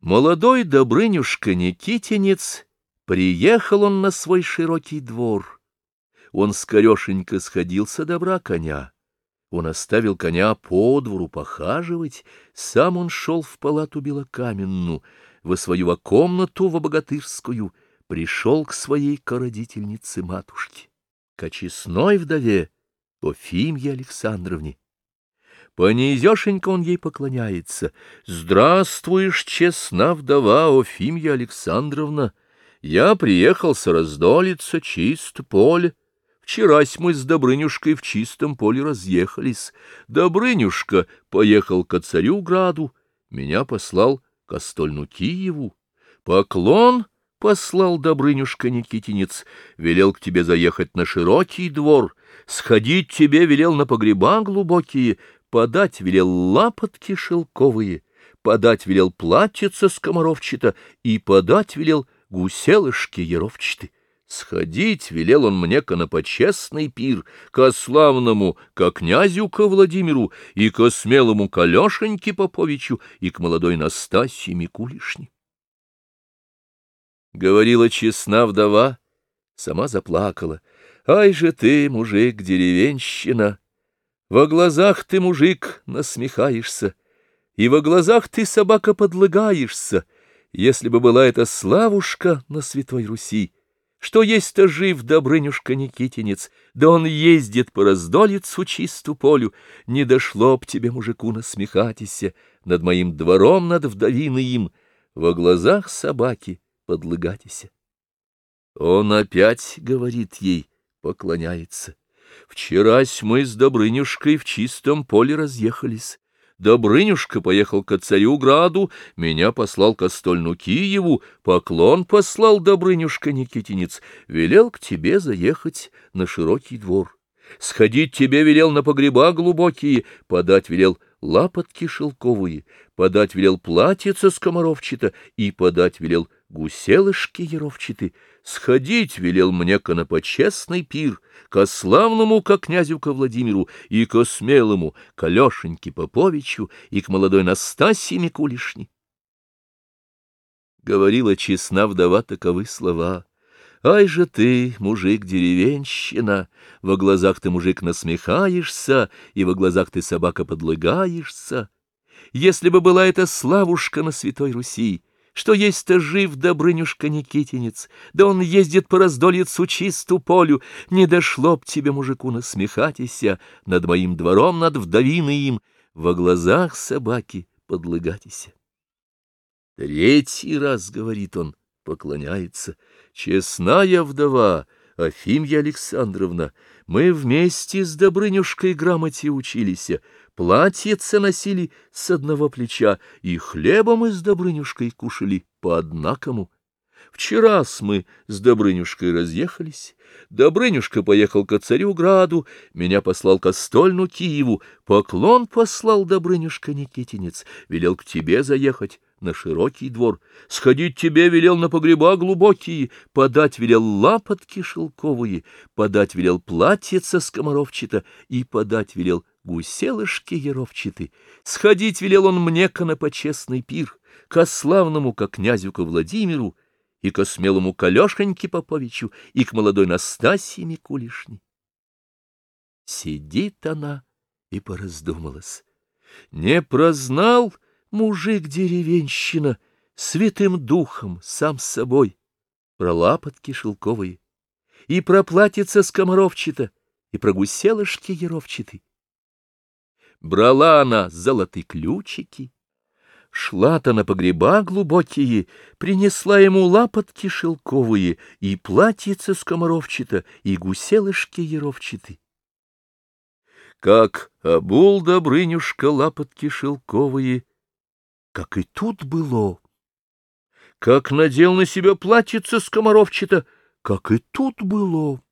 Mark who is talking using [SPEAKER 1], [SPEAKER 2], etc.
[SPEAKER 1] Молодой Добрынюшка Никитинец, приехал он на свой широкий двор. Он скорешенько сходил со добра коня. Он оставил коня по двору похаживать, сам он шел в палату белокаменную, во свою комнату в богатырскую, пришел к своей кородительнице-матушке, к очистной вдове Офимье Александровне. Понизешенько он ей поклоняется. «Здравствуешь, честна вдова Офимья Александровна! Я приехал с раздолица, чист поле. Вчерась мы с Добрынюшкой в чистом поле разъехались. Добрынюшка поехал ко царю Граду, меня послал к Остольну Киеву. Поклон послал Добрынюшка Никитинец, велел к тебе заехать на широкий двор, сходить тебе велел на погреба глубокие, подать велел лапотки шелковые, подать велел платьица скоморовчато и подать велел гуселышки яровчаты. Сходить велел он мне на почестный пир, ко славному, ко князю, ко Владимиру, и ко смелому Калешеньке Поповичу, и к молодой Настасье Микулишне. Говорила честна вдова, сама заплакала. Ай же ты, мужик, деревенщина! Во глазах ты, мужик, насмехаешься, и во глазах ты, собака, подлагаешься. Если бы была эта славушка на Святой Руси, что есть-то жив Добрынюшка Никитинец, да он ездит по раздолицу чисту полю, не дошло б тебе, мужику, насмехатися, над моим двором, над вдовиной им, во глазах собаки подлагатися. Он опять говорит ей, поклоняется. Вчерась мы с Добрынюшкой в чистом поле разъехались. Добрынюшка поехал ко царю Граду, меня послал ко стольну Киеву, поклон послал Добрынюшка Никитинец, велел к тебе заехать на широкий двор. Сходить тебе велел на погреба глубокие, подать велел лапотки шелковые, подать велел платьице скоморовчато и подать велел гуселышки яровчаты. Сходить велел мне ко на почестный пир, ко славному, ко князю ко Владимиру, и ко смелому, к Алешеньке Поповичу, и к молодой Настасье Микулишне. Говорила честна вдова таковы слова. Ай же ты, мужик-деревенщина, во глазах ты, мужик, насмехаешься, и во глазах ты, собака, подлагаешься. Если бы была эта славушка на Святой Руси, что есть-то жив Добрынюшка Никитинец, да он ездит по раздольицу чисту полю, не дошло б тебе, мужику, насмехатися над моим двором, над вдовиной им, во глазах собаки подлагатися. Третий раз, говорит он, поклоняется, честная вдова, Афимья Александровна, мы вместе с Добрынюшкой грамоте учились, платьице носили с одного плеча, и хлебом мы с Добрынюшкой кушали по однакому. Вчера мы с Добрынюшкой разъехались, Добрынюшка поехал ко царю Граду, меня послал ко стольну Киеву, поклон послал Добрынюшка Никитинец, велел к тебе заехать на широкий двор, сходить тебе велел на погреба глубокие, подать велел лапотки шелковые, подать велел платьица скоморовчато и подать велел гуселышки яровчаты. Сходить велел он мне ко на почестный пир, ко славному, ко князю, ко Владимиру, и ко смелому Калешеньке Поповичу, и к молодой Настасье Микулишне. Сидит она и пораздумалась. Не прознал мужик-деревенщина святым духом сам собой про лапотки шелковые, и про платьице скоморовчато, и про гуселышки яровчаты. Брала она золотые ключики, шла-то на погреба глубокие, принесла ему лапотки шелковые, и платьице скоморовчато, и гуселышки яровчаты. Как обул Добрынюшка лапотки шелковые, как и тут было. Как надел на себя платьице скоморовчато, как и тут было.